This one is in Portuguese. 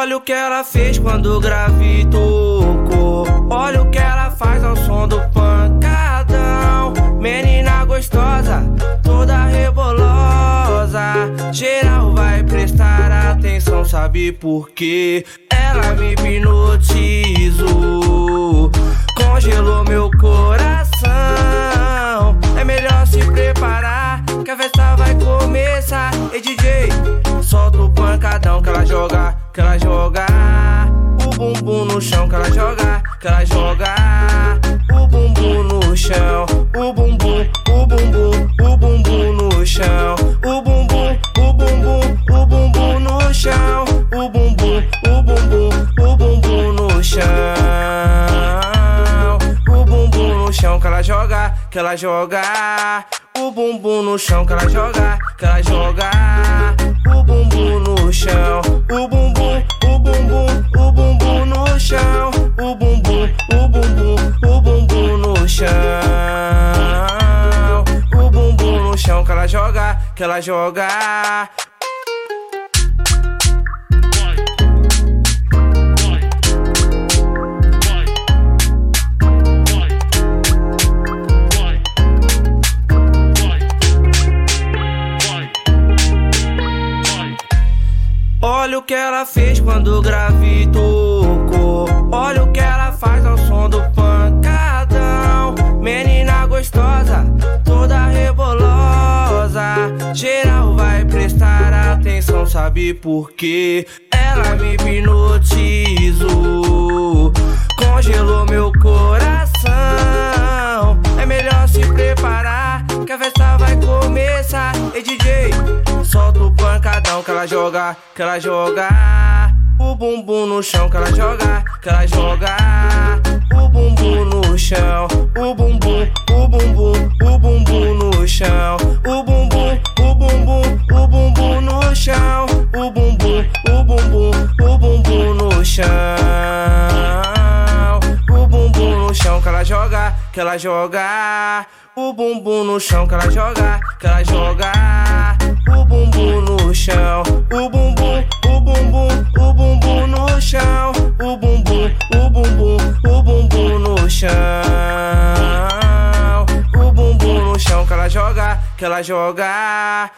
Olha o que ela fez quando gravitou. Olha o que ela faz ao som do pancadão. Menina gostosa, toda rebolosa. Geral vai prestar atenção, sabe por quê? Ela me hipnotizou, que ela joga. O bumbum no chão que ela joga, que ela joga. O bumbum no chão, o bumbum, o bumbum, o bumbum no chão. O bumbum, o bumbum, o bumbum no chão. O bumbum, o bumbum, o bumbum no chão. O bumbum no chão que ela joga, que ela joga. O bumbum no chão que ela joga, que ela joga. O bumbum no que ela joga. Olha o que ela fez quando gravitou. Sabe por quê? Ela me hipnotizou, congelou meu coração. É melhor se preparar, que a festa vai começar. Ei, DJ, solta o pancadão que ela joga, que ela joga. O bumbum no chão que ela joga, que ela joga. O bumbum no chão, chão que ela joga, que ela joga. O bumbum no chão que ela joga, que ela joga. O bumbum no chão, o bumbum, o bumbum, o bumbum no chão. O bumbum, o bumbum, o bumbum no chão. O bumbum no chão que ela joga, que ela joga.